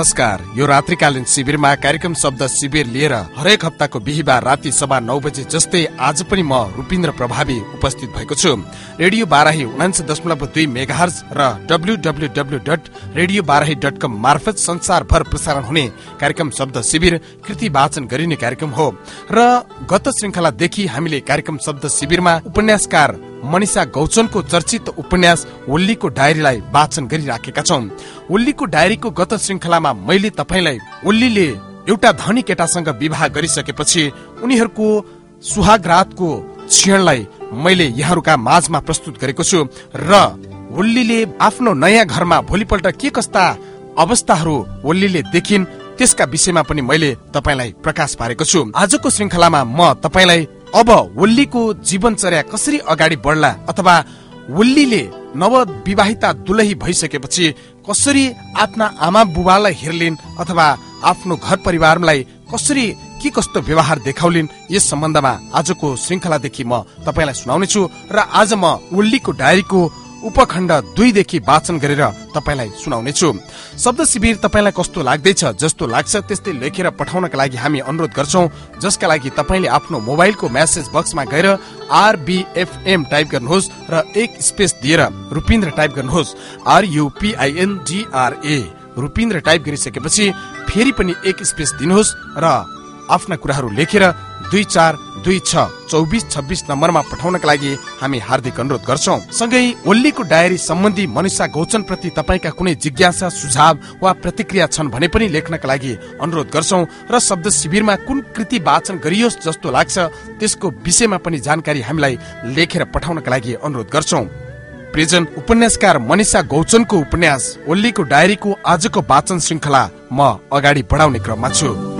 नमस्कार। यो रात्रिकालीन शिविरमा कार्यक्रम शब्द शिविर लिएर हरेक हप्ताको बिहिबार राति सभा नौ बजे जस्तै आज पनि म रूपिन्द्र प्रभावी उपस्थित भएको छु। रेडियो बाराही उनान्स दशमलव दुई मेगाहर्ज र W W W dot radio Barahi dot com मार्फत संसारभर प्रसारण हुने कार्यक्रम शब्द शिविर कृति वाचन गरिने कार्यक्रम हो। र गत श्रृङ्खलादेखि हामीले कार्यक्रम शब्द शिविरमा उपन्यासकार मनिषा गौचनको चर्चित उपन्यास ओल्लीको डायरीलाई वाचन गरिराखेका छौं। ओल्लीको डायरीको गत श्रृङ्खलामा मैले तपाईँलाई ओल्लीले एउटा धनी केटासँग विवाह गरिसकेपछि उनीहरूको सुहागरातको क्षणलाई मैले यहाँहरूका माझमा प्रस्तुत गरेको छु र ओल्लीले आफ्नो नयाँ घरमा भोलिपल्ट के कस्ता अवस्थाहरू ओल्लीले देखिन् त्यसका विषयमा पनि मैले तपाईँलाई प्रकाश पारेको छु। आजको श्रृङ्खलामा म तपाईँलाई अब वल्लीको जीवनचर्या कसरी अगाडि बढ्ला अथवा वल्लीले नव विवाहिता दुलही भइसकेपछि कसरी आफ्ना आमा बुबालाई हेर्लिन् अथवा आफ्नो घर परिवारलाई कसरी के कस्तो व्यवहार देखाउलिन् यस सम्बन्धमा आजको श्रृङ्खलादेखि म तपाईँलाई सुनाउने छु र आज म वल्लीको डायरीको उपखण्ड दुईदेखि वाचन गरेर तपाईँलाई सुनाउने छु शब्द शिविर तपाईँलाई कस्तो लाग्दैछ जस्तो लाग्छ त्यस्तै लेखेर पठाउनका लागि हामी अनुरोध गर्छौ जसका लागि तपाईँले आफ्नो मोबाइलको म्यासेज बक्समा गएर आरबिएफएम टाइप गर्नुहोस् र एक स्पेस दिएर रुपिन्द्र टाइप गर्नुहोस्। आरयुपिआइएनजिआरए रुपिन्द्र टाइप गरिसकेपछि फेरि पनि एक स्पेस दिनुहोस् र आफ्ना कुराहरू लेखेर दुई चार दुई छ चौबिस छब्बिस नम्बरमा पठाउनका लागि हामी हार्दिक अनुरोध गर्छौ। सँगै ओल्लीको डायरी सम्बन्धी मनिषा गौचन प्रति तपाईँका कुनै जिज्ञासा सुझाव वा प्रतिक्रिया छन् भने पनि लेख्नका लागि अनुरोध गर्छौ र शब्द शिविरमा कुन कृति वाचन गरियोस् जस्तो लाग्छ त्यसको विषयमा पनि जानकारी हामीलाई लेखेर पठाउनका लागि अनुरोध गर्छौ। प्रिजन उपन्यासकार मनिषा गौचनको उपन्यास ओल्लीको डायरीको आजको वाचन श्रृङ्खला म अगाडि बढाउने क्रममा छु।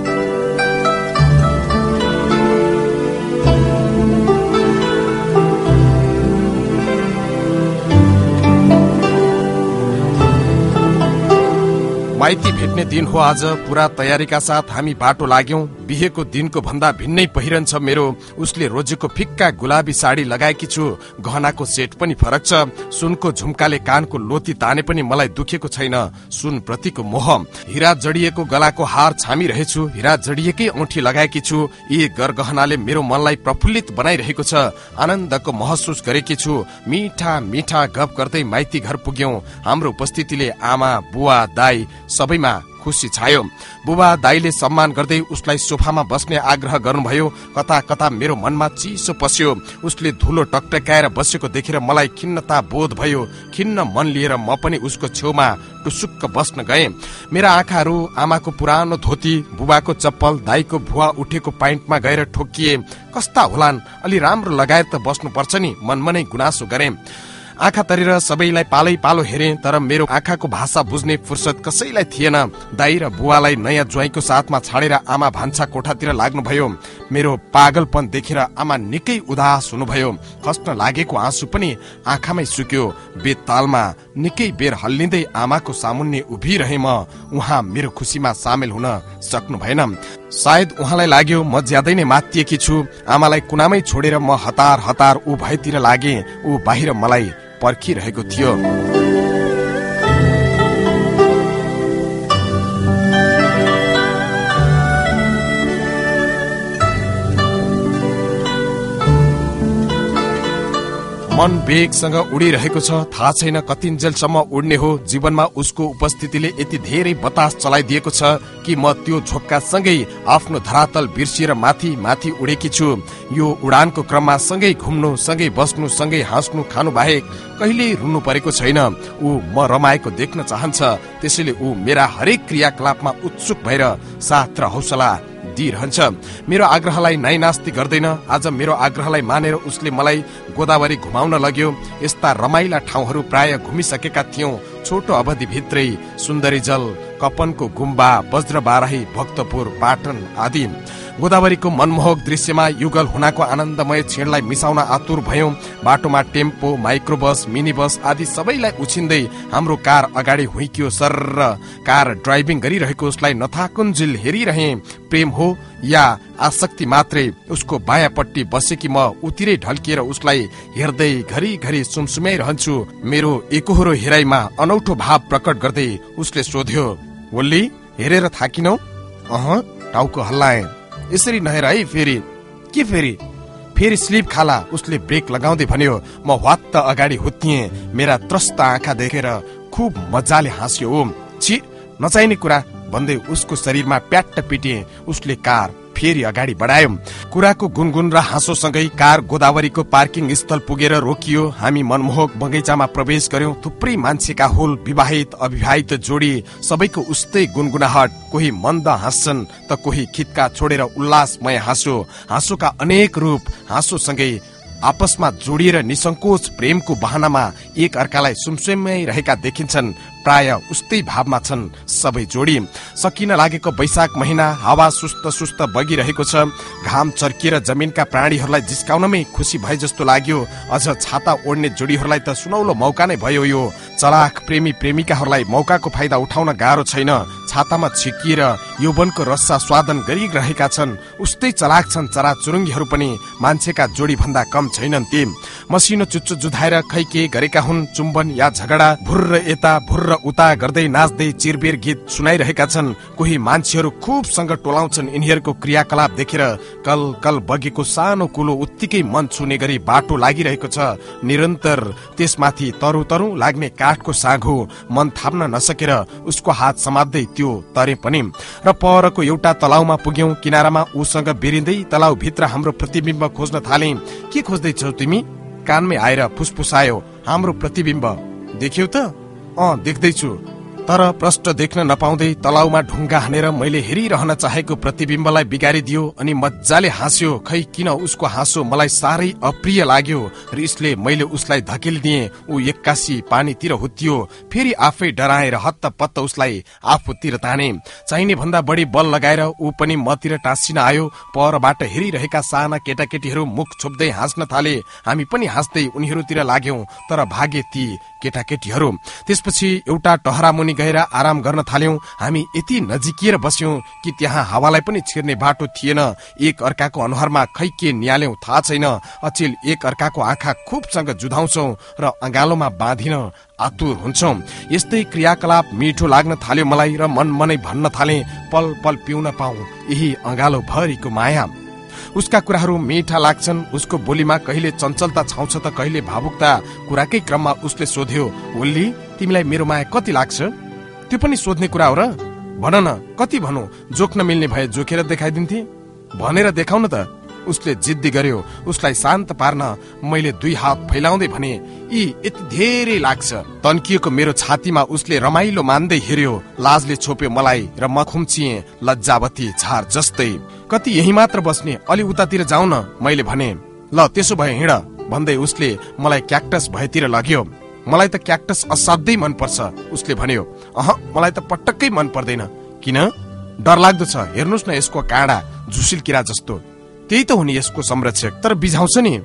माइती भेट्ने दिन हो आज पुरा तयारीका साथ हामी बाटो लाग्यौं। बिहेको दिनको भन्दा भिन्नै पहिरन्छ मेरो। उसले रोजेको फिक्का गुलाबी साडी लगाएकी छु। गहनाको सेट पनि फरक छ। सुनको झुम्काले कानको लोती ताने पनि मलाई दुखेको छैन। सुन प्रतिको मोह। हिरा जडिएको गलाको हार छामी रहेछु हिरा जडिएकै औठी लगाएकी छु। यी गरगहनाले मेरो मनलाई प्रफुल्लित बनाइरहेको छ। आनन्दको महसुस गरेकी छु। मिठा मिठा गफ गर्दै माइती घर पुग्यौं। हाम्रो उपस्थितिले आमा बुवा दाई सबैमा खुसी छायो। बुबा दाईले सम्मान गर्दै उसलाई सोफामा बस्ने आग्रह गर्नुभयो। कता कता मेरो मनमा चिसो पस्यो। उसले धुलो टकटकाएर बसेको देखेर मलाई खिन्नता बोध भयो। खिन्न मन लिएर म पनि उसको छेउमा टुसुक्क बस्न गए। मेरा आँखाहरू आमाको पुरानो धोती बुबाको चप्पल दाईको भुवा उठेको पाइन्टमा गएर ठोकिए कस्ता होलान् अलि राम्रो लगाएर त बस्नु पर्छ नि। मनमनै गुनासो गरे। आँखा तरेर सबैलाई पालै पालो हेरे तर मेरो आँखाको भाषा बुझ्ने फुर्सद कसैलाई थिएन। दाई र बुवालाई नयाँ ज्वाइँको साथमा छाडेर आमा भान्सा कोठातिर लाग्नुभयो। मेरो पागलपन देखेर आमा निकै उदास हुनुभयो। कष्ट लागेको आँसु पनि आँखामै सुक्यो। बेतालमा निकै बेर हल्लिँदै आमाको सामुन्ने उभिरहे म। उहाँ मेरो खुसीमा सामेल हुन सक्नु भएन सायद उहाँलाई लाग्यो म ज्यादै नै मातिएकी छु। आमालाई कुनामै छोडेर म हतार हतार ऊ भएतिर लागे। ऊ बाहिर मलाई पर्खिरहेको थियो। मन वेगसँग उडिरहेको छ थाहा छैन कतिन्जेलसम्म उड्ने हो। जीवनमा उसको उपस्थितिले यति धेरै बतास चलाइदिएको छ कि म त्यो झोपका सँगै आफ्नो धरातल बिर्सिएर माथि माथि उडेकी छु। यो उडानको क्रममा सँगै घुम्नु सँगै बस्नु सँगै हाँस्नु खानु बाहेक कहिले रुनु परेको छैन। ऊ म रमाएको देख्न चाहन्छ त्यसैले ऊ मेरा हरेक क्रियाकलापमा उत्सुक भएर साथ र हौसला दिइरहन्छ मेरो आग्रहलाई नाइ नास्ति गर्दैन। आज मेरो आग्रहलाई मानेर उसले मलाई गोदावरी घुमाउन लग्यो। यस्ता रमाइला ठाउँहरू प्राय घुमिसकेका थियौं। छोटो अवधिभित्रै सुन्दरी जल कपनको गुम्बा वज्र बाराही भक्तपुर पाटन आदि। गोदावरीको मनमोहक दृश्यमा युगल हुनाको आनन्दमय क्षणलाई मिसाउन आतुर भयौं। बाटोमा tempo micro bus mini bus आदि सबैलाई उछिन्दै हाम्रो कार अगाडि हुइकियो सर कार ड्राइभिङ गरिरहेको उसलाई नथाकुन्जिल हेरिरहे। प्रेम हो या आसक्ति मात्रै? उसको बायाँपट्टि बसेकी म उतिरै ढल्किएर उसलाई हेर्दै घरि घरि सुमसुम्याइरहन्छु मेरो एकहोरो हेराइमा अनौठो भाव प्रकट गर्दै उसले सोध्यो वल्ली हेरेर थाकिनौ? अह टाउको हल्लाए। यसरी नहेर है फेरि। के फेरि? फेरि स्लिप खाला उसले ब्रेक लगाउँदै भन्यो म वात्त अगाडि हुत्तिए। मेरा त्रस्त आँखा देखेर खुब मजाले हाँस्यो। ओम छि नचाहिने कुरा। भन्दै उसको शरीरमा प्याट्ट पिटे उसले कार फेरि अगाडि बढायो। कुराको गुनगुन र हाँसोसँगै कार गोदावरीको पार्किङ स्थल पुगेर रोकियो। हामी मनमोहक बगैँचामा प्रवेश गर्यौं। थुप्रै मान्छेका होल विवाहित अविवाहित जोडी सबैको उस्तै गुनगुनाहट। कोही मन्द हाँस्छन् त कोही खितका छोडेर उल्लासमय हाँसो हाँसोका अनेक रूप हाँसोसँगै आपसमा जोडिएर निसङ्कोच प्रेमको बहानामा एक अर्कालाई सुमसुमै रहेका देखिन्छन्। प्राय उस्तै भावमा छन् सबै जोडी। सकिन लागेको वैशाख महिना हावा सुस्त सुस्त बगिरहेको छ। घाम चर्किएर जमिनका प्राणीहरूलाई जिस्काउनमै खुसी भए जस्तो लाग्यो। अझ छाता ओढ्ने जोडीहरूलाई त सुनौलो मौका नै भयो यो। चलाख प्रेमी प्रेमिकाहरूलाई मौकाको फाइदा उठाउन गाह्रो छैन। छातामा छिकिएर यौवनको रस्सा स्वादन गरिरहेका छन् उस्तै चलाक छन् चरा चुरुङ्गीहरू पनि। मान्छेका जोडी भन्दा कम छैनन् ती। मसिनो चुच्चो जुधाएर खै के गरेका हुन् चुम्बन या झगडा भुर्र यता भुर्र उता गर्दै नाच्दै चिरबेर गीत सुनाइरहेका छन्। कोही मान्छेहरू खुबसँग टोलाउँछन् यिनीहरूको क्रियाकलाप देखेर कल कल बगेको सानो कुलो उत्तिकै मन छुने गरी बाटो लागिरहेको छ। निरन्तर त्यसमाथि तरु तरु लाग्ने काठको साघो मन थाप्न नसकेर उसको हात समात्दै त्यो तरे पनि। र परको एउटा तलाउमा पुग्यौं किनारामा उसँग बेरिँदै तलाउ भित्र हाम्रो प्रतिबिम्ब खोज्न थाले। के खोज्दैछौ तिमी? कानमै आएर फुसफुसायो हाम्रो प्रतिबिम्ब देख्यौ त? अँ देख्दैछु। तर प्रष्ट देख्न नपाउँदै तलाउमा ढुङ्गा हानेर मैले हेरिरहन चाहेको प्रतिबिम्बलाई बिगारिदियो अनि मजाले हाँस्यो खै किन उसको हाँसो मलाई साह्रै अप्रिय लाग्यो? रिसले मैले उसलाई धकेलिदिए। ऊ एक्कासी पानीतिर हुत्तियो फेरि आफै डराएर हत्त पत्त उसलाई आफूतिर ताने। चाहिने भन्दा बढी बल लगाएर ऊ पनि मतिर टाँसिन आयो। परबाट हेरिरहेका साना केटाकेटीहरू मुख छोप्दै हाँस्न थाले। हामी पनि हाँस्दै उनीहरूतिर लाग्यौं। तर भागे ती केटाकेटीहरू। त्यसपछि एउटा टहरा मुनि गएर आराम गर्न थाल्यौं। हामी यति नजिकिएर बस्यौं कि त्यहाँ हावालाई पनि छिर्ने बाटो थिएन। एक अर्काको अनुहारमा खै के निहाल्यौं थाहा छैन। अचेल एक अर्काको आँखा खुबसँग जुधाउँछौ र अँगालोमा बाँधिन आतुर हुन्छौ। यस्तै क्रियाकलाप मिठो लाग्न थाल्यो मलाई र मन मनै भन्न थाले। पल पल पिउन पाऊ यही अँगालो भरिको माया। उसका कुराहरू मिठा लाग्छन्। उसको बोलीमा कहिले चञ्चलता छाउँछ त कहिले भावुकता कुराकै क्रममा उसले सोध्यो ओल्ली तिमीलाई मेरो माया कति लाग्छ? त्यो पनि सोध्ने कुरा हो र। भन न कति भनौ? जोख्न मिल्ने भए जोखेर देखाइदिन्थे। भनेर देखाउन त। उसले जिद्दी गर्यो। उसलाई शान्त पार्न मैले दुई हात फैलाउँदै भने यी यति धेरै लाग्छ। तन्किएको मेरो छातीमा उसले रमाइलो मान्दै हेर्यो लाजले छोप्यो मलाई र म खुम्चिए लज्जावती झार जस्तै। कति यही मात्र बस्ने अलि उतातिर जाउँ न मैले भने ल त्यसो भए हिँड। भन्दै उसले मलाई क्याक्टस भएतिर लग्यो। मलाई त क्याक्टस असाध्यै मन पर्छ उसले भन्यो। अह मलाई त पटक्कै मन पर्दैन किन? डर लाग्दो छ। हेर्नुहोस् न यसको काँडा झुसिल किरा जस्तो। त्यही त हुने यसको संरक्षक। तर बिझाउँछ नि।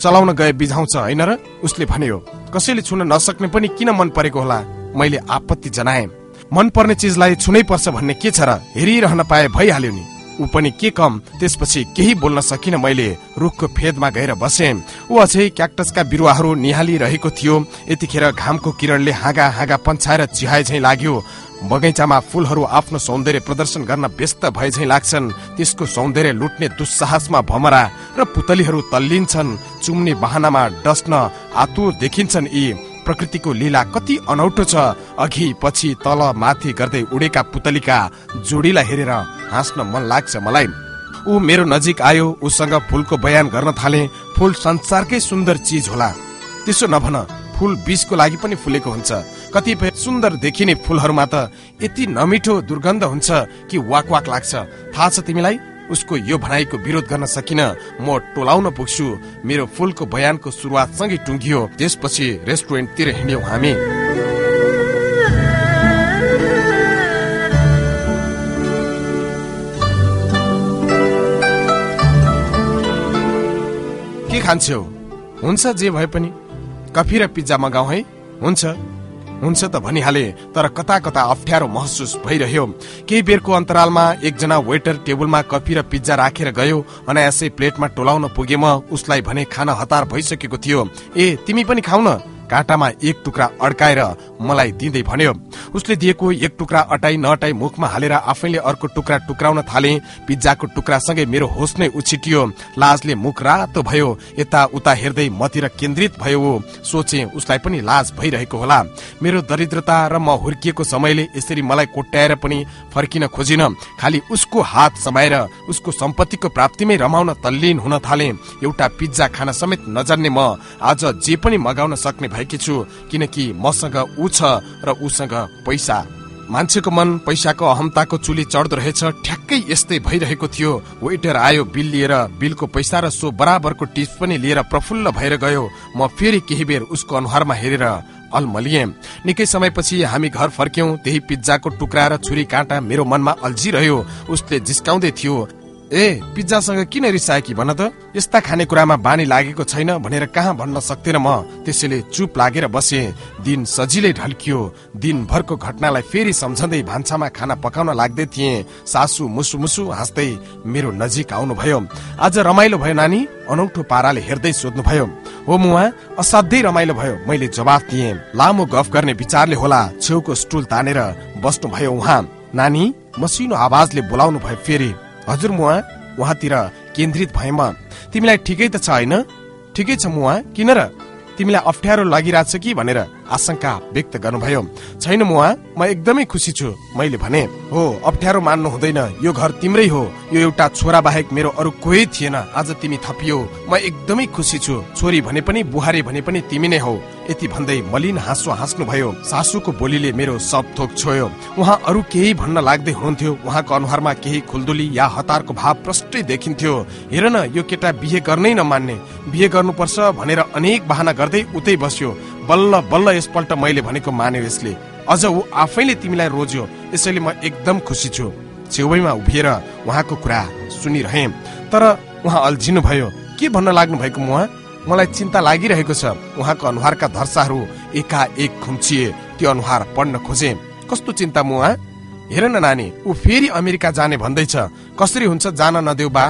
चलाउन गए बिझाउँछ होइन र? उसले भन्यो। कसैले छुन नसक्ने पनि किन मन परेको होला? मैले आपत्ति जनाए। मन पर्ने चिजलाई छुनै पर्छ भन्ने के छ र? हेरिरहन पाए भइहाल्यो नि। ऊ पनि के कम त्यसपछि केही बोल्न सकिन मैले रुखको फेदमा गएर बसे। ऊ अझै क्याक्टसका बिरुवाहरू निहालिरहेको थियो। यतिखेर घामको किरणले हाँगा हाँगा पन्छाएर चिहाए झै लाग्यो। बगैँचामा फूलहरू आफ्नो सौन्दर्य प्रदर्शन गर्न व्यस्त भए झै लाग्छन्। त्यसको सौन्दर्य लुट्ने दुस्साहसमा भमरा र पुतलीहरू तल्लिन्छन् चुम्ने बहानामा डस्न आतुर देखिन्छन् यी। प्रकृतिको लीला कति अनौठो छ। अघि पछि तल माथि गर्दै उडेका पुतलीका जोडीलाई हेरेर हाँस्न मन लाग्छ मलाई। ऊ मेरो नजिक आयो उसँग फुलको बयान गर्न थाले। फुल संसारकै सुन्दर चिज होला। त्यसो नभन फुल बिचको लागि पनि फुलेको हुन्छ। कतिपय सुन्दर देखिने फुलहरूमा त यति नमिठो दुर्गन्ध हुन्छ कि वाक वाक लाग्छ। थाहा छ तिमीलाई? उसको यो भनाइको विरोध गर्न सकिन म टोलाउन पुग्छु। मेरो फुलको बयानको सुरुवात सँगै टुङ्गियो। त्यसपछि रेस्टुरेन्टतिर हिँड्यौँ हामी। के खान्छौ? हुन्छ जे भए पनि। कफी र पिज्जा मगाऊ है। हुन्छ। हुन्छ त भनिहाले तर कता कता अप्ठ्यारो महसुस भइरह्यो। केही बेरको अन्तरालमा एकजना वेटर टेबलमा कफी र पिज्जा राखेर गयो अनायासै प्लेटमा टोलाउन पुगे म उसलाई भने खाना हतार भइसकेको थियो। ए तिमी पनि खाउ न। काँटामा एक टुक्रा अड्काएर मलाई दिँदै भन्यो उसले दिएको एक टुक्रा अटाई नअटाई मुखमा हालेर आफैले अर्को टुक्रा टुक्राउन थाले पिज्जाको टुक्रासँगै मेरो होस नै उछिटियो लाजले मुख रातो भयो यता उता हेर्दै मतिर केन्द्रित भयो सोचे उसलाई पनि लाज भइरहेको होला। मेरो दरिद्रता र म हुर्किएको समयले यसरी मलाई कोट्याएर पनि फर्किन खोजिन। खालि उसको हात समाएर उसको सम्पत्तिको प्राप्तिमै रमाउन तल्लीन हुन थाले। एउटा पिज्जा खान समेत नजान्ने म आज जे पनि मगाउन सक्ने भएकी छु किनकि मसँग ऊ छ र उसँग पैसा। मान्छेको मन पैसाको अहमताको चुली चढ्दो रहेछ ठ्याक्कै यस्तै भइरहेको थियो। वेटर आयो बिल लिएर बिलको पैसा र सो बराबरको टिप्स पनि लिएर प्रफुल्ल भएर गयो। म फेरि केही बेर उसको अनुहारमा हेरेर अलमलिए निकै समयपछि हामी घर फर्क्यौं त्यही पिज्जाको टुक्रा र छुरी काँटा मेरो मनमा अल्झिरह्यो। उसले जिस्काउँदै थियो ए पिज्जासँग किन रिसाएकी भन त? यस्ता खानेकुरामा बानी लागेको छैन भनेर कहाँ भन्न सक्थेन म? त्यसैले चुप लागेर बसे। दिन सजिलै ढल्कियो। दिनभरको घटनालाई फेरि सम्झँदै भान्सामा खाना पकाउन लाग्दै थिए। सासु मुसु मुसु हाँस्दै मेरो नजिक आउनुभयो। आज रमाइलो भयो नानी। अनौठो पाराले हेर्दै सोध्नुभयो। हो मुवा असाध्यै रमाइलो भयो। मैले जवाफ दिएँ। लामो गफ गर्ने विचारले होला। छेउको स्टुल तानेर बस्नुभयो उहाँ। नानी मसिनो आवाजले बोलाउनु भयो फेरि। हजुर मुवा उहाँतिर केन्द्रित भए म तिमीलाई ठिकै त छ होइन? ठिकै छ मुवा किन र? तिमीलाई अप्ठ्यारो लागिरहेछ कि भनेर। आशंका व्यक्त गर्नुभयो। छैन मुवा म एकदमै खुसी छु मैले भने हो अप्ठ्यारो मान्नु हुँदैन यो घर तिम्रै हो यो एउटा छोरा बाहेक मेरो अरू कोही थिएन आज तिमी थपियो म एकदमै खुसी छु छोरी भने पनि बुहारी भने पनि तिमी नै हौ। यति भन्दै मलिन हाँसो हाँस्नु भयो सासूको बोलीले मेरो सब थोक छोयो। उहाँ अरू केही भन्न लाग्दै हुनुहुन्थ्यो। उहाँको अनुहारमा केही खुल्दुली या हतारको भाव प्रष्टै देखिन्थ्यो। हेर न यो केटा बिहे गर्नै नमान्ने। बिहे गर्नुपर्छ भनेर अनेक बहाना गर्दै उतै बस्यो। बल्ल बल्ल यसपल्ट मैले भनेको मान्यो यसले अझ ऊ आफैले तिमीलाई रोज्यो यसैले म एकदम खुसी छु। छेउमा उभिएर उहाँको कुरा सुनिरहे। तर उहाँ अल्झिनु भयो। के भन्न लाग्नु भएको मुहा? मलाई चिन्ता लागिरहेको छ। उहाँको अनुहारका धर्साहरू एकाएक खुम्चिए। त्यो अनुहार पढ्न खोजे। कस्तो चिन्ता मुहा? हेर न नानी ऊ फेरि अमेरिका जाने भन्दैछ। कसरी हुन्छ जान नदेऊ बा?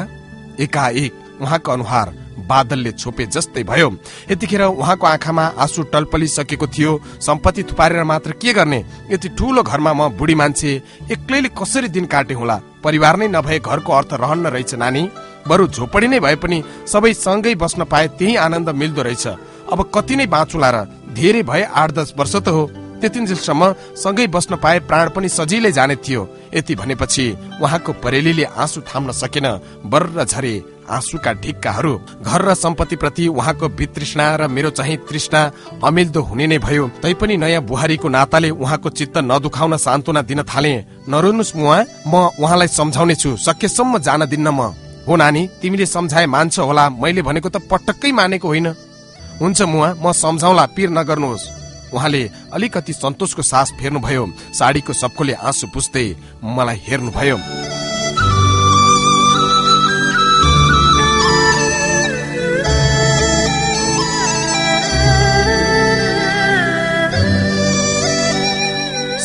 एकाएक उहाँको अनुहार बादलले छोपे जस्तै भयो। यतिखेर उहाँको आँखामा आँसु टलपलिसकेको थियो। सम्पत्ति थुपारेर मात्र के गर्ने? यति ठुलो घरमा म बुढी मान्छे एक्लैले कसरी दिन काटे होला? परिवार नै नभए घरको अर्थ रहन्न रहेछ नानी। बरु झोपडी नै भए पनि सबै सँगै बस्न पाए त्यही आनन्द मिल्दो रहेछ। अब कति नै बाँचुला र धेरै भए आठ दस वर्ष त हो। त्यतिन्जेलसम्म सँगै बस्न पाए प्राण पनि सजिलै जाने थियो। यति भनेपछि उहाँको परेलीले आँसु थाम्न सकेन। बर्र झरे। आँसुका ढिक्काहरू घर र सम्पत्ति प्रति उहाँको वितृष्णा र मेरो चाहिँ तृष्णा अमिल्दो हुने नै भयो। तैपनि नयाँ बुहारीको नाताले उहाँको चित्त नदुखाउन सान्त्वना दिन थाले। नरोनुस् मुहा म उहाँलाई सम्झाउने छु सकेसम्म जान दिन्न म। हो नानी तिमीले सम्झाए मान्छ होला। मैले भनेको त पटक्कै मानेको होइन। हुन्छ मुहा म सम्झाउला पिर नगर्नुहोस्। उहाँले अलिकति सन्तोषको सास फेर्नुभयो। साडीको सबकोले आँसु पुस्दै मलाई हेर्नुभयो।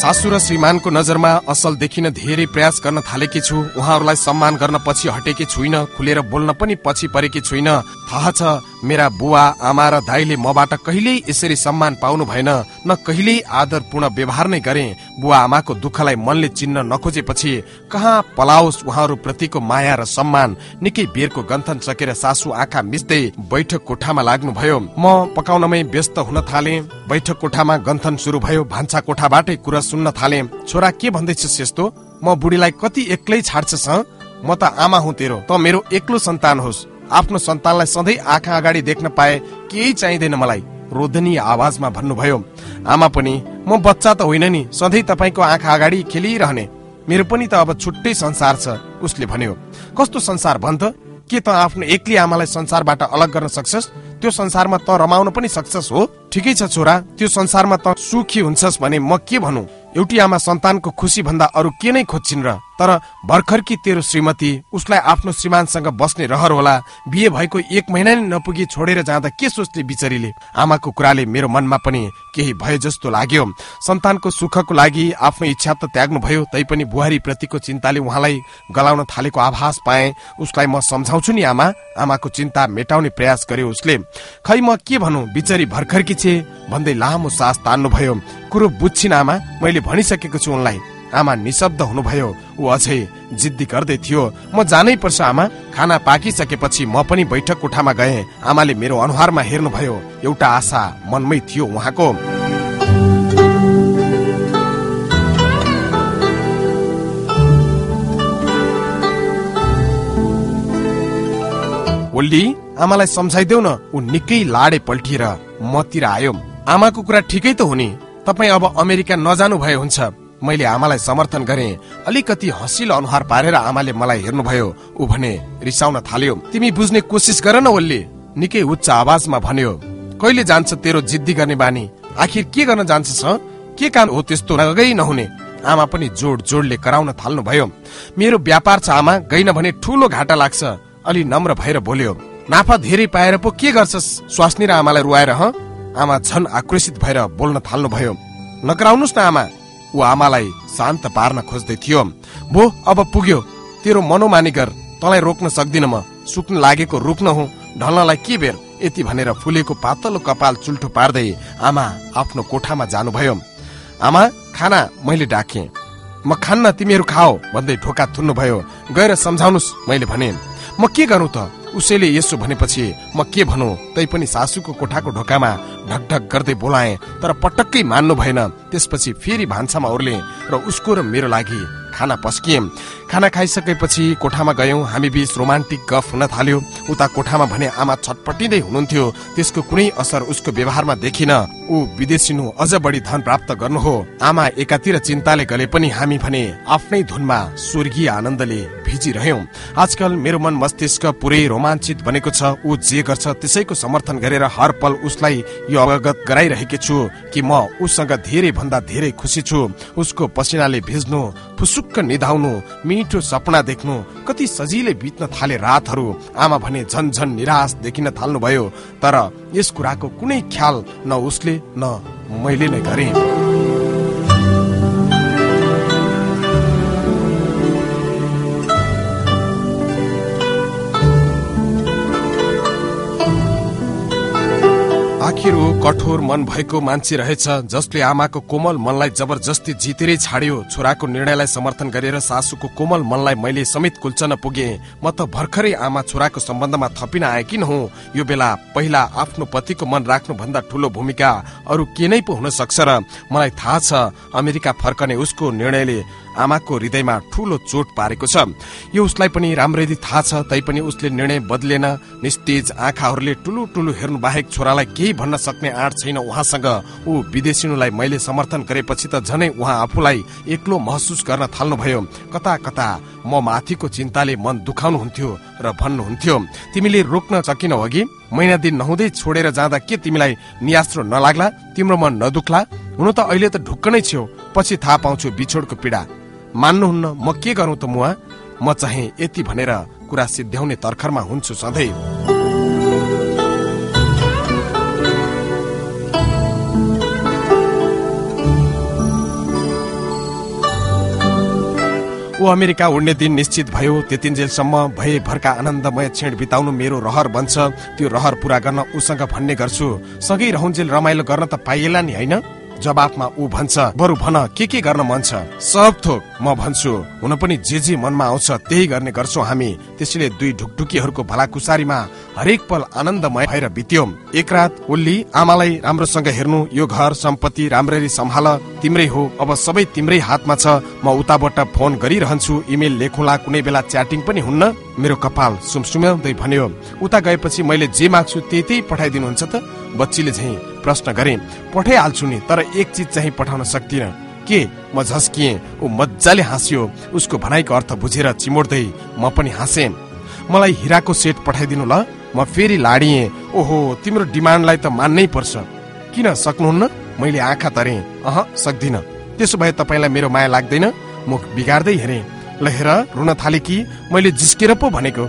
सासु र श्रीमानको नजरमा असल देखिन धेरै प्रयास गर्न थालेकी छु। उहाँहरूलाई सम्मान गर्न पछि हटेकी छुइन खुलेर बोल्न पनि पछि परेकी छुइन। थाहा छ मेरा बुवा आमा र दाईले मबाट कहिल्यै यसरी सम्मान पाउनु भएन न कहिल्यै आदरपूर्ण व्यवहार नै गरे। बुवा आमाको दुःखलाई मनले चिन्न नखोजेपछि कहाँ पलाओस् उहाँहरू प्रतिको माया र सम्मान? निकै बेरको गन्थन सकेर सासु आँखा मिच्दै बैठक कोठामा लाग्नुभयो। म पकाउनमै व्यस्त हुन थाले। बैठक कोठामा गन्थन सुरु भयो। भान्सा कोठाबाटै कुरा सुन्न थाले। छोरा के भन्दैछस् यस्तो म बुढीलाई कति एक्लै छाड्छस् म त आमा हुँ तेरो। त मेरो एक्लो सन्तान होस्। आफ्नो सन्तानलाई सधैँ आँखा अगाडि देख्न पाए केही चाहिँदैन मलाई। रोदनीय आवाजमा भन्नुभयो आमा पनि म बच्चा त होइन नि सधैँ तपाईँको आँखा अगाडि खेलिरहने। मेरो पनि त अब छुट्टै संसार छ उसले भन्यो। कस्तो संसार भन् त? के त आफ्नो एक्लै आमालाई संसारबाट अलग गर्न सक्छस्? त्यो संसारमा त रमाउन पनि सक्छस् हो। ठिकै छ छोरा त्यो संसारमा त सुखी हुन्छस् भने म के भनौँ? एउटी आमा सन्तानको खुसी भन्दा अरू के नै खोज्छिन् र? तर भर्खर कि तेरो श्रीमती उसलाई आफ्नो श्रीमानसँग बस्ने रहर होला। बिहे भएको एक महिना नै नपुगी छोडेर जाँदा के सोच्ने बिचरीले? आमाको कुराले मेरो मनमा पनि केही भए जस्तो लाग्यो। सन्तानको सुखको लागि आफ्नो इच्छा त त्याग्नु भयो तैपनि बुहारी प्रतिको चिन्ताले उहाँलाई गलाउन थालेको आभास पाए। उसलाई म सम्झाउँछु नि आमा। आमाको चिन्ता मेटाउने प्रयास गर्यो उसले। खै म के भनौँ बिचरी भर्खरकी छे भन्दै लामो सास तान्नु भयो कुरो बुझ्छिन आमा। मैले भनिसकेको छु उनलाई। आमा निशब्द हुनुभयो। ऊ अझै जिद्दी गर्दै थियो म जानै पर्छ आमा खाना पाकिसकेपछि म पनि बैठक कोठामा गए। आमाले मेरो अनुहारमा हेर्नुभयो। एउटा आशा मनमै थियो उहाँको। ओल्ली आमालाई सम्झाइदेऊ न ऊ निकै लाडे पल्टिएर मतिर आयो। आमाको कुरा ठिकै त हो नि। तपाईँ अब अमेरिका नजानु भए हुन्छ। मैले आमालाई समर्थन गरे। अलिकति हँसिलो अनुहार पारेर आमाले मलाई हेर्नुभयो। ऊ भने रिसाउन थाल्यो। तिमी बुझ्ने कोसिस गर न ओल्ली। निकै उच्च आवाजमा भन्यो कहिले जान्छ तेरो जिद्दी गर्ने बानी? आखिर के गर्न जान्छस् के काम हो त्यस्तो नगै नहुने? आमा पनि जोड जोडले कराउन थाल्नु भयो मेरो व्यापार छ आमा गइन भने ठुलो घाटा लाग्छ। अलि नम्र भएर बोल्यो नाफा धेरै पाएर पो के गर्छस्? स्वास्नी र आमालाई रुवाएर ह? आमा झन आक्रोशित भएर बोल्न थाल्नु भयो नकराउनुहोस् न आमा। ऊ आमालाई शान्त पार्न खोज्दै थियो। भो अब पुग्यो। तेरो मनोमानी गर। तँलाई रोक्न सक्दिन म। सुक्न लागेको रुक्न हुँ। ढल्नलाई के बेर? यति भनेर फुलेको पातलो कपाल चुल्ठो पार्दै आमा आफ्नो कोठामा जानुभयो। आमा खाना मैले डाके म खान्न तिमीहरू खाओ भन्दै ढोका थुन्नुभयो। गएर सम्झाउनुहोस् मैले भने। म के गरौँ त? उसैले यसो भनेपछि म के भनौँ तै पनि सासूको कोठाको ढोकामा ढकढक गर्दै बोलाए तर पटक्कै मान्नु भएन। त्यसपछि फेरि भान्सामा ओर्ले र उसको र मेरो लागि खाना पस्किए। खाना खाइसकेपछि कोठामा गयौं। हामी बीच रोमान्टिक गफ हुन थाल्यो। उता कोठामा भने आमा छटपटिँदै हुनुहुन्थ्यो। त्यसको कुनै असर उसको व्यवहारमा देखिन। ऊ विदेशिनु अझ बढी धन प्राप्त गर्नु हो। आमा एकातिर चिन्ताले गले पनि हामी भने आफ्नै धुनमा स्वर्गीय आनन्दले भिजिरह्यौं। आजकल मेरो मन मस्तिष्क पुरै रोमाञ्चित बनेको छ ऊ जे गर्छ त्यसैको समर्थन गरेर हर पल उसलाई यो अवगत गराइरहेकी छु कि म उसँग धेरै भन्दा धेरै खुसी छु। उसको पसिनाले भिज्नु फुसुक्क निधाउनु मिठो सपना देख्नु कति सजिलै बित्न थाले रातहरू। आमा भने झन झन निराश देखिन थाल्नुभयो तर यस कुराको कुनै ख्याल न उसले न मैले नै गरेँ। आखिर कठोर मन भएको मान्छे रहेछ जसले आमाको कोमल मनलाई जबरजस्ती जितेरै छाड्यो। छोराको निर्णयलाई समर्थन गरेर सासूको कोमल मनलाई मैले समेत कुल्चन पुगे। म त भर्खरै आमा छोराको सम्बन्धमा थपिन आए किन हुँ यो बेला पहिला आफ्नो पतिको मन राख्नु भन्दा ठुलो भूमिका अरू के नै पो हुन सक्छ र मलाई थाहा छ अमेरिका फर्कने उसको निर्णयले आमाको हृदयमा ठूलो चोट पारेको छ। यो उसलाई पनि राम्ररी थाहा छ तैपनि उसले निर्णय बदलेन। निस्तेज आँखाहरूले ठुलो ठुलो हेर्नु बाहेक छोरालाई केही भन्न सक्ने आँट छैन उहाँसँग। ऊ विदेशिनुलाई मैले समर्थन गरेपछि त झनै उहाँ आफूलाई एक्लो महसुस गर्न थाल्नुभयो। कता कता म माथिको चिन्ताले मन दुखाउनुहुन्थ्यो र भन्नुहुन्थ्यो तिमीले रोक्न सकिनौ अघि महिना दिन नहुँदै छोडेर जाँदा के तिमीलाई नियास्रो नलाग्ला? तिम्रो मन नदुख्ला? हुन त अहिले त ढुक्क नै छेउ पछि थाहा पाउँछु बिछोडको पीडा। मान्नुहुन्न। म के गरौँ त मुवा? म चाहिँ यति भनेर कुरा सिद्ध्याउने तर्खरमा हुन्छु सधैँ। ऊ अमेरिका उड्ने दिन निश्चित भयो। त्यतिन्जेलसम्म भए भरका आनन्दमय क्षण बिताउनु मेरो रहर बन्छ। त्यो रहर पूरा गर्न उसँग भन्ने गर्छु। सँगै रहन्जेल रमाइलो गर्न त पाइएला नि होइन? जवाफमा ऊ भन्छ बरु भन के के गर्न मन छ? सब थोक म भन्छु। हुन पनि जे जे मनमा आउँछ त्यही गर्ने गर्छौँ हामी। त्यसैले दुई ढुकढुकीहरूको भलाकुसारीमा हरेक पल आनन्दमय भएर बित्यो। एक रात उल्ली आमालाई राम्रोसँग हेर्नु यो घर सम्पत्ति राम्ररी सम्हाल तिम्रै हो। अब सबै तिम्रै हातमा छ। म उताबाट फोन गरिरहन्छु इमेल लेखुला कुनै बेला च्याटिङ पनि हुन्न। मेरो कपाल सुमसुम्याउँदै भन्यो उता गएपछि मैले जे माग्छु त्यही त्यही पठाइदिनुहुन्छ त? बच्चीले झै प्रश्न गरे पठाइहाल्छु नि तर एक चिज चाहिँ पठाउन सक्दिन। के? म झस्किए। ऊ मजाले हाँस्यो। उसको भनाइको अर्थ बुझेर चिमोड्दै म पनि हाँसे। मलाई हिराको सेट पठाइदिनु ल। म फेरि लाडिए। ओहो तिम्रो डिमान्डलाई त मान्नै पर्छ। किन सक्नुहुन्न? मैले आँखा तरे। अह सक्दिन। त्यसो भए तपाईँलाई मेरो माया लाग्दैन? मुख बिगार्दै हेरे। ल हेर रुन थाले कि मैले जिस्केर पो भनेको।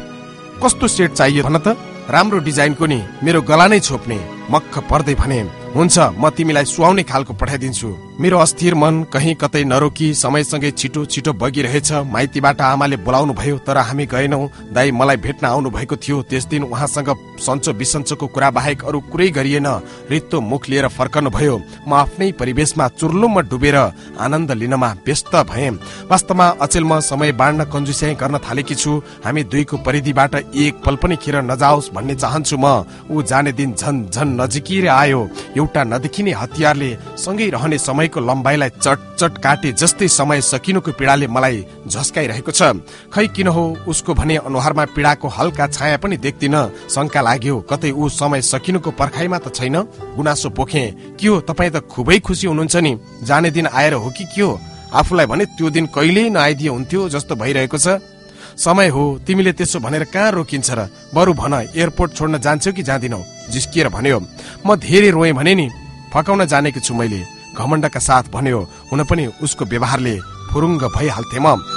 कस्तो सेट चाहियो भन त? राम्रो डिजाइनको नि। मेरो गला नै छोप्ने। मक्ख पर्दै भने हुन्छ म तिमीलाई सुहाउने खालको पठाइदिन्छु। मेरो अस्थिर मन कहीँ कतै नरोकी समयसँगै छिटो छिटो बगिरहेछ। माइतीबाट आमाले बोलाउनु भयो तर हामी गएनौ। दाई मलाई भेट्न आउनु भएको थियो। त्यस दिन उहाँसँग सन्चो बिसन्चोको कुरा बाहेक अरू कुरै गरिएन। रित्तो मुख लिएर फर्कनु भयो। म आफ्नै परिवेशमा चुर्लुममा डुबेर आनन्द लिनमा व्यस्त भए। वास्तवमा अचेल म समय बाँड्न कन्जुस्याई गर्न थालेकी छु। हामी दुईको परिधिबाट एक पल पनि खेर नजाओस् भन्ने चाहन्छु म। ऊ जाने दिन झन झन नजिकिएर आयो। एउटा नदेखिने हतियारले सँगै रहने समयको लम्बाइलाई चट चट काटे जस्तै समय सकिनुको पीडाले मलाई झस्काइरहेको छ। खै किन हो? उसको भने अनुहारमा पीडाको हल्का छाया पनि देख्दिन शङ्का लाग्यो। कतै ऊ समय सकिनुको पर्खाइमा त छैन। गुनासो पोखे। के हो तपाईँ त खुबै खुसी हुनुहुन्छ नि। जाने दिन आएर हो कि के हो? आफूलाई भने त्यो दिन कहिल्यै नआइदिए हुन्थ्यो जस्तो भइरहेको छ। समय हो। तिमीले त्यसो भनेर कहाँ रोकिन्छ र? बरु भन एयरपोर्ट छोड्न जान्छौ कि जाँदिनौ? जिस्किएर भन्यो म धेरै रोएँ भने नि फकाउन जानेको छु मैले। घमण्डका साथ भन्यो हुन पनि उसको व्यवहारले फुरुङ्ग भइहाल्थे म।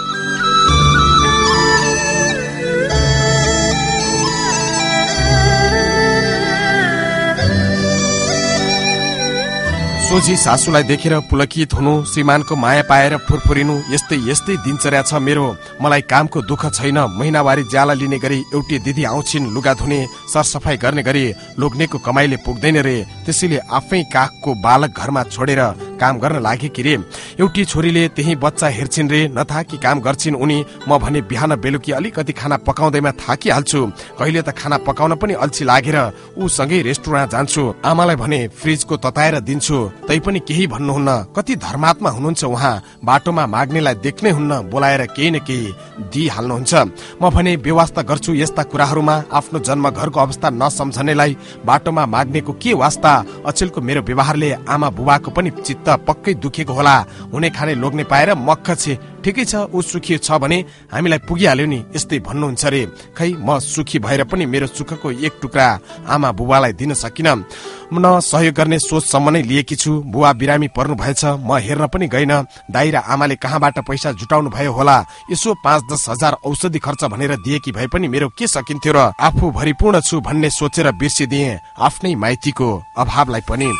सोझी सासूलाई देखेर पुलकित हुनु श्रीमानको माया पाएर फुरफुरिनु यस्तै यस्तै दिनचर्या छ मेरो। मलाई कामको दुःख छैन महिनावारी ज्याला लिने गरी एउटी दिदी आउँछिन् लुगा धुने सरसफाई गर्ने गरी लोग्नेको कमाइले पुग्दैन रे। त्यसैले आफै काखको बालक घरमा छोडेर काम गर्न लागे कि रे? एउटी छोरीले त्यही बच्चा हेर्छिन् रे नथाकी काम गर्छिन् उनी। म भने बिहान बेलुकी अलिकति खाना पकाउँदैमा थाकिहाल्छु। कहिले त खाना पकाउन पनि अल्छी लागेर ऊ सँगै रेस्टुरेन्ट जान्छु। आमालाई भने फ्रिजको तताएर दिन्छु। तै पनि केही भन्नुहुन्न। कति धर्मात्मा हुनुहुन्छ उहाँ। बाटोमा माग्नेलाई देख्नै हुन्न बोलाएर केही न केही दिइहाल्नुहुन्छ। म भने व्यवस्था गर्छु यस्ता कुराहरूमा। आफ्नो जन्म घरको अवस्था नसम्झनेलाई। बाटोमा माग्नेको के वास्ता? अचेलको मेरो व्यवहारले आमा बुबाको पनि चित्त पक्कै दुखेको होला। हुने खाने लोग्ने पाएर मक्ख छे। ठिकै छ ऊ सुखी छ भने हामीलाई पुगिहाल्यो नि यस्तै भन्नुहुन्छ रे। खै म सुखी भएर पनि मेरो सुखको एक टुक्रा आमा बुबालाई दिन सकिन। न सहयोग गर्ने सोचसम्म नै लिएकी छु। बुवा बिरामी पर्नु भएछ म हेर्न पनि गइन। दाइ र आमाले कहाँबाट पैसा जुटाउनु भयो होला? यसो पाँच दस हजार औषधि खर्च भनेर दिएकी भए पनि मेरो के सकिन्थ्यो र? आफू भरिपूर्ण छु भन्ने सोचेर बिर्सिदिए आफ्नै माइतीको अभावलाई पनि।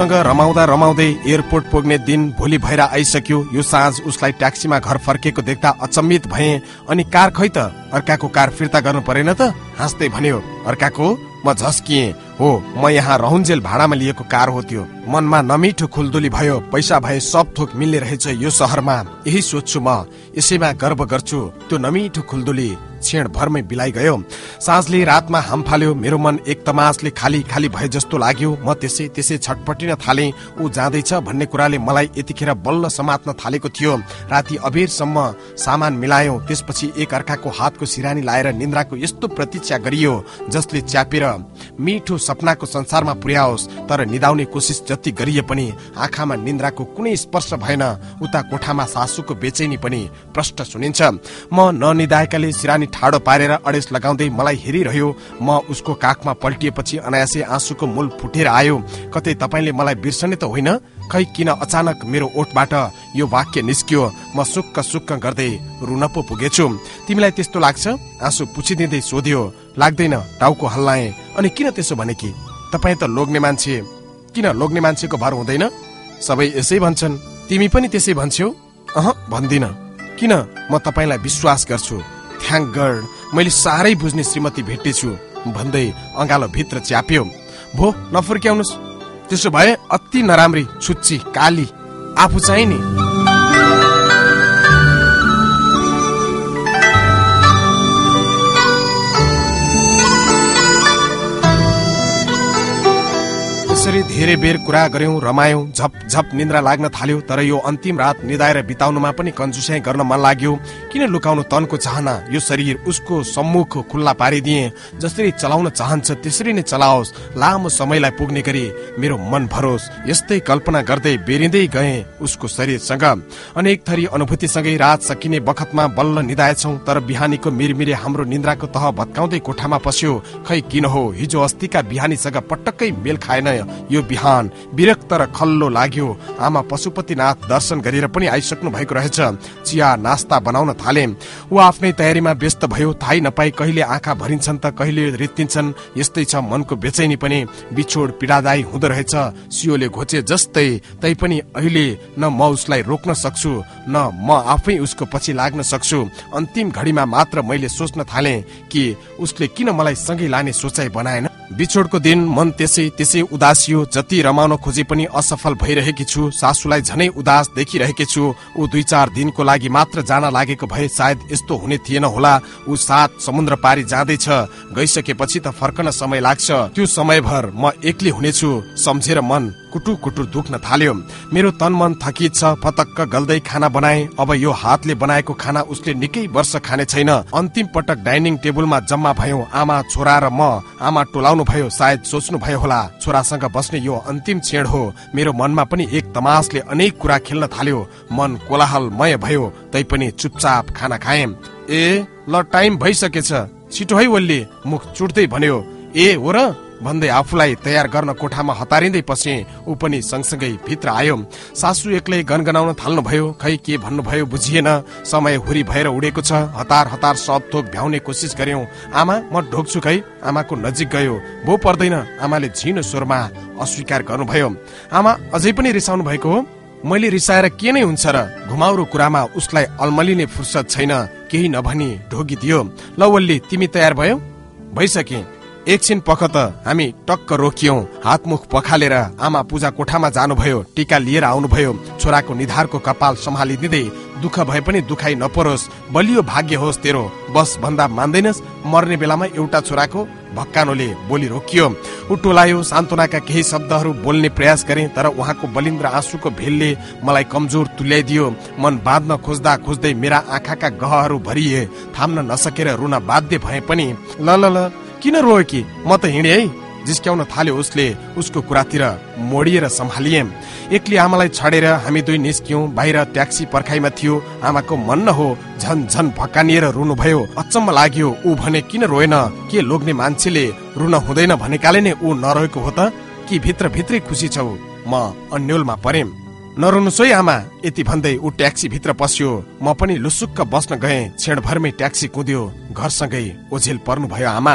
उसँग रमाउँदा रमाउँदै एयरपोर्ट पुग्ने दिन भोलि भएर आइसक्यो। यो साँझ उसलाई ट्याक्सीमा घर फर्केको देख्दा अचम्मित भए अनि कार खै त? अर्काको कार फिर्ता गर्नु परेन त? हाँस्दै भन्यो अर्काको म झस्किए। हो म यहाँ रहन्जेल भाडामा लिएको कार हो त्यो। मनमा नमिठो खुलदुली भयो पैसा भए सब थोक मिल्ने रहेछ यो सहरमा। यही सोच्छु म यसैमा गर्व गर्छु त्यो नमिठो खुलदुली क्षण भरमै बिलाइ गयो साँझले रातमा हाम फाल्यो मेरो मन एक तमासले खाली खाली भए जस्तो लाग्यो। म त्यसै त्यसै छटपटिन थाले ऊ जाँदैछ भन्ने कुराले मलाई यतिखेर बल्ल समात्न थालेको थियो। राति अबेरसम्म सामान मिलायो त्यसपछि एक अर्काको हातको सिरानी लाएर निन्द्राको यस्तो प्रतीक्षा गरियो जसले च्यापेर मिठो सपनाको संसारमा पुर्याओस् तर निदाउने कोसिस जति गरिए पनि आँखामा निन्द्राको कुनै स्पर्श भएन उता कोठामा सासूको बेचैनी पनि प्रष्ट सुनिन्छ। म ननिदाएकाले सिरानी ठाडो पारेर अडेस लगाउँदै मलाई हेरिरह्यो म उसको काखमा पल्टिएपछि अनायासै आँसुको मूल फुटेर आयो। कतै तपाईँले मलाई बिर्सने त होइन? खै किन अचानक मेरो ओठबाट यो वाक्य निस्कियो? म सुक्क सुक्क गर्दै रुन पो पुगेछु। तिमीलाई त्यस्तो लाग्छ? आँसु पुछिदिँदै सोध्यो। लाग्दैन टाउको हल्लाए। अनि किन त्यसो भने कि? तपाईँ त लोग्ने मान्छे। किन लोग्ने मान्छेको भर हुँदैन? सबै यसै भन्छन्। तिमी पनि त्यसै भन्छौ? अह भन्दिन। किन म तपाईँलाई विश्वास गर्छु? थ्याङ्क गड मैले साह्रै बुझ्ने श्रीमती भेट्टेछु भन्दै अँगालो भित्र च्याप्यो। भो नफुर्क्याउनुहोस् त्यसो भए अति नराम्री छुच्ची काली। आफू चाहिँ नि त्यसरी धेरै बेर कुरा गर्यौं रमायौं झप झप निन्द्रा लाग्न थाल्यो तर यो अन्तिम रात निदाएर बिताउनुमा पनि कन्जुस्याइ गर्न मन लाग्यो। किन लुकाउनु तनको चाहना? यो शरीर उसको सम्मुख खुल्ला पारिदिए जसरी चलाउन चाहन्छ त्यसरी नै चलाओस्। लामो समयलाई पुग्ने गरी मेरो मन भरोस्। यस्तै कल्पना गर्दै बेरिँदै गए उसको शरीरसँग। अनेक थरी अनुभूतिसँगै रात सकिने बखतमा बल्ल निधाएछौ तर बिहानीको मिरमिरे हाम्रो निन्द्राको तह भत्काउँदै कोठामा पस्यो। खै किन हो? हिजो अस्तिका बिहानीसँग पटक्कै मेल खाएन। यो बिहान विरक्त र खल्लो लाग्यो। आमा पशुपतिनाथ दर्शन गरेर पनि आइसक्नु भएको रहेछ। चिया नास्ता बनाउन थाले। ऊ आफ्नै तयारीमा व्यस्त भयो। थाहै नपाई कहिले आँखा भरिन्छन् त कहिले रित्तिन्छन्। यस्तै छ मनको बेचैनी पनि। बिछोड पीडादायी हुँदो रहेछ। सियोले घोचे जस्तै। तै पनि अहिले न म उसलाई रोक्न सक्छु न म आफै उसको पछि लाग्न सक्छु। अन्तिम घडीमा मात्र मैले सोच्न थाले कि उसले किन मलाई सँगै लाने सोचाइ बनाएन। बिछोडको दिन मन त्यसै त्यसै उदासियो जति रमाउन खोजे पनि असफल भइरहेकी छु सासूलाई झनै उदास देखिरहेकी छु। ऊ दुई चार दिनको लागि मात्र जान लागेको भए सायद यस्तो हुने थिएन होला। ऊ सात समुद्र पारी जाँदैछ। गइसकेपछि त फर्कन समय लाग्छ। त्यो समयभर म एक्लै हुनेछु। सम्झेर मन कुटु कुटु दुख्न थाल्यो। मेरो तन मन थकित छ। फतक्क गल्दै खाना बनाए। अब यो हातले बनाएको खाना उसले निकै वर्ष खाने छैन। अन्तिम पटक डाइनिङ टेबलमा जम्मा भयो। आमा छोरा र म आमा टोलाउनु भयो सायद सोच्नु भयो होला छोरासँग बस्ने यो अन्तिम क्षण हो। मेरो मनमा पनि एक तमासले अनेक कुरा खेल्न थाल्यो। मन कोलाहलमय भयो तैपनि चुपचाप खाना खाए ए ल टाइम भइसकेछ। छिटो है वल्ली मुख चुट्दै भन्यो ए हो र? भन्दै आफूलाई तयार गर्न कोठामा हतारिँदै पसे ऊ पनि सँगसँगै भित्र आयो। सासू एक्लै गनगनाउन थाल्नु भयो खै के भन्नुभयो बुझिएन। समय हुरी भएर उडेको छ। हतार हतार सब थोक भ्याउने कोसिस गर्यौं। आमा म ढोक्छु खै। आमाको नजिक गयो। भो पर्दैन। आमाले झिनो स्वरमा अस्वीकार गर्नुभयो। आमा अझै पनि रिसाउनु भएको हो? मैले रिसाएर के नै हुन्छ र? घुमाउरो कुरामा उसलाई अल्मलिने फुर्सद छैन। केही नभनी ढोगी दियो। लवल्ली तिमी तयार भयो? भइसके। एकछिन पख त हामी टक्क रोकियौं। हातमुख पखालेर आमा पूजा कोठामा जानुभयो टिका लिएर आउनुभयो। छोराको निधारको कपाल सम्हालिदिँदै दुःख भए पनि दुखाइ नपरोस्। बलियो भाग्य होस् तेरो। बस भन्दा मान्दैनस् मर्ने बेलामा एउटा छोराको भक्कानोले बोली रोकियो। ऊ टोलायो सान्त्वनाका केही शब्दहरू बोल्ने प्रयास गरे तर उहाँको बलिन्द्र आँसुको भेलले मलाई कमजोर तुल्याइदियो। मन बाँध्न खोज्दा खोज्दै मेरा आँखाका गहहरू भरिए। थाम्न नसकेर रुन बाध्य भए पनि ल ल ल किन रोयो कि? म त हिँडे है। जिस्क्याउन थाल्यो उसले। उसको कुरातिर मोडिएर सम्हालिए एक्लै आमालाई छाडेर हामी दुई निस्क्यौं। बाहिर ट्याक्सी पर्खाइमा थियो। आमाको मन न हो। झन झन भक्कानिएर रुनुभयो। अचम्म लाग्यो। ऊ भने किन रोएन? के लोग्ने मान्छेले रुन हुँदैन? भनेकाले नै ऊ नरोएको हो त। कि भित्र भित्रै खुसी छौ? म अन्यलमा परेम। नरुनुहोस् है आमा यति भन्दै ऊ ट्याक्सी भित्र पस्यो। म पनि लुसुक्क बस्न गएँ क्षणभरमै ट्याक्सी कुद्यो घरसँगै ओझेल पर्नुभयो आमा।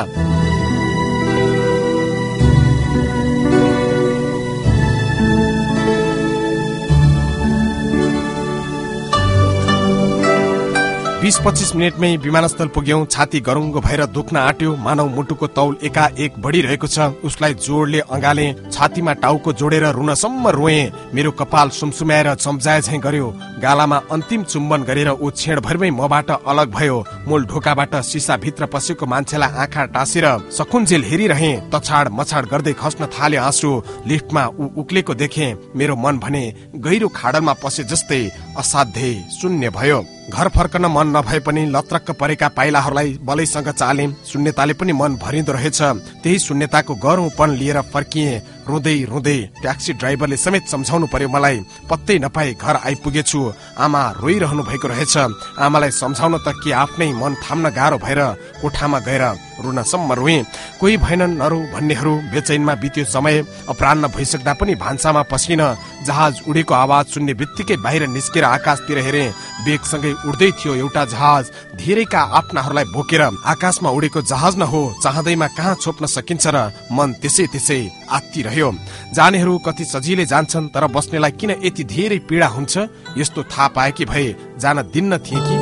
बिस पच्चिस मिनटमै विमानस्थल पुग्यौं। छाती गरुङ्गो भएर दुख्न आट्यो। मानव मुटुको तौल एकाएक बढिरहेको छ। उसलाई जोडले अँगाले छातीमा टाउको जोडेर रुनसम्म रोए। मेरो कपाल सुमसुम्याएर झै गर्यो। गालामा अन्तिम चुम्बन गरेर ऊ छेडभरमै मबाट अलग भयो। मूल ढोकाबाट सिसा भित्र पसेको मान्छेलाई आँखा टाँसेर सकुन्जेल हेरिरहे। तछाड मछाड गर्दै खस्न थाले आँसु लिफ्टमा ऊ उक्लेको देखे। मेरो मन भने गहिरो खाडलमा पसे जस्तै असाध्यै शून्य भयो। घर फर्कन मन नभए पनि लत्रक्क परेका पाइलाहरूलाई बलैसँग चाले शून्यताले पनि मन भरिँदो रहेछ। त्यही शून्यताको गरौँपन लिएर फर्किए। रुँदै रुँदै ट्याक्सी ड्राइभरले समेत सम्झाउनु पर्यो मलाई। पत्तै नपाई घर आइपुगेछु। आमा रोइरहनु भएको रहेछ। आमालाई सम्झाउन त के आफ्नै मन थाम्न गाह्रो भएर कोठामा गएर रुनसम्म रोए। कोही भएनन् नरु भन्नेहरू बेचैनमा बित्यो समय। अपरान्न भइसक्दा पनि भान्सामा पसिन जहाज उडेको आवाज सुन्ने बित्तिकै बाहिर निस्केर आकाशतिर हेरे। बेगसँगै उड्दै थियो एउटा जहाज। धेरैका आफ्नाहरूलाई बोकेर आकाशमा उडेको जहाज न हो चाहँदैमा कहाँ छोप्न सकिन्छ र मन त्यसै त्यसै आत्ती रह्यो। जानेहरू कति सजिलै जान्छन् तर बस्नेलाई किन यति धेरै पीडा हुन्छ? यस्तो थाहा पाएकी भए जान दिन्न थिए कि?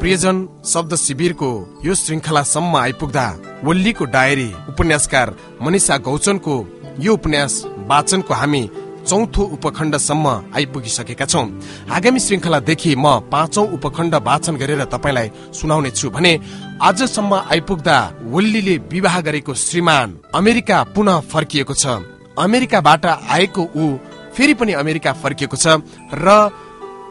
प्रियजन शब्द शिविरको यो श्रृङ्खलासम्म आइपुग्दा वल्लीको डायरी उपन्यासकार मनिषा गौचनको यो उपन्यास वाचनको हामी चौथो उपखण्डसम्म आइपुगिसकेका छौँ। आगामी श्रृङ्खलादेखि म पाँचौं उपखण्ड वाचन गरेर तपाईँलाई सुनाउने छु भने आजसम्म आइपुग्दा वल्लीले विवाह गरेको श्रीमान अमेरिका पुनः फर्किएको छ। अमेरिकाबाट आएको ऊ फेरि पनि अमेरिका फर्किएको छ र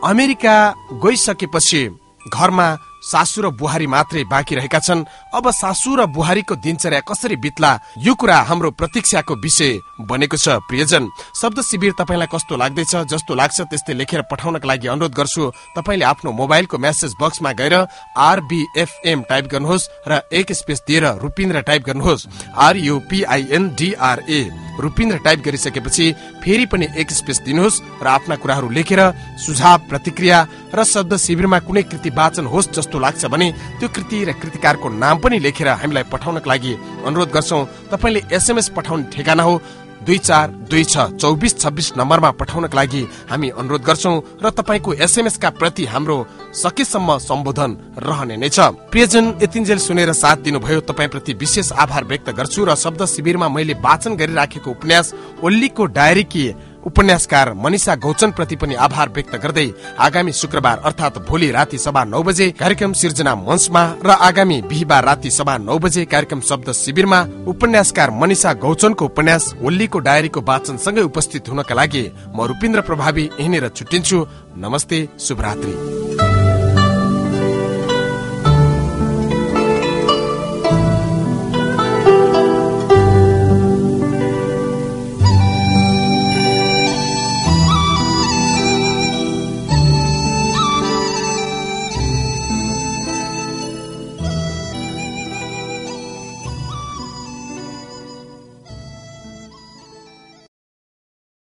अमेरिका गइसकेपछि घरमा सासु र बुहारी मात्रै बाँकी रहेका छन्। अब सासु र बुहारीको दिनचर्या कसरी बित्ला यो कुरा हाम्रो प्रतीक्षाको विषय बनेको छ प्रियजन। शब्द शिविर तपाईँलाई कस्तो लाग्दैछ जस्तो लाग्छ त्यस्तै लेखेर पठाउनका लागि अनुरोध गर्छु। तपाईँले आफ्नो मोबाइलको मेसेज बक्समा गएर आरबिएफएम टाइप गर्नुहोस् र एक स्पेस दिएर रुपिन्द्र टाइप गर्नुहोस्। आरयुपिआइएनडिआरए। रुपिन्द्र टाइप गरिसकेपछि फेरि पनि एक स्पेस दिनुहोस् र आफ्ना कुराहरू लेखेर सुझाव प्रतिक्रिया र शब्द शिविरमा कुनै कृति वाचन होस् जस्तो लाग्छ भने त्यो कृति र कृतिकारको नाम पनि लेखेर हामीलाई पठाउनको लागि अनुरोध गर्छौ। तपाईँले एसएमएस पठाउने ठेगाना हो। दुई चार दुई छ चौबिस छब्बिस नम्बरमा पठाउनका लागि हामी अनुरोध गर्छौ र तपाईँको एसएमएस का प्रति हाम्रो सकेसम्म सम्बोधन रहने नै छ। प्रियजन यतिन्जेल सुनेर साथ दिनुभयो तपाईँ प्रति विशेष आभार व्यक्त गर्छु र शब्द शिविरमा मैले वाचन गरिराखेको उपन्यास ओल्लीको डायरी कि उपन्यासकार मनिषा गौचन प्रति पनि आभार व्यक्त गर्दै आगामी शुक्रबार अर्थात् भोलि राति सभा नौ बजे कार्यक्रम सिर्जना मञ्चमा र आगामी बिहिबार राति सभा नौ बजे कार्यक्रम शब्द शिविरमा उपन्यासकार मनिषा गौचनको उपन्यास होलीको डायरीको वाचन सँगै उपस्थित हुनका लागि म रूपिन्द्र प्रभावी यहीँनिर छुट्टिन्छु। नमस्ते शुभरात्री।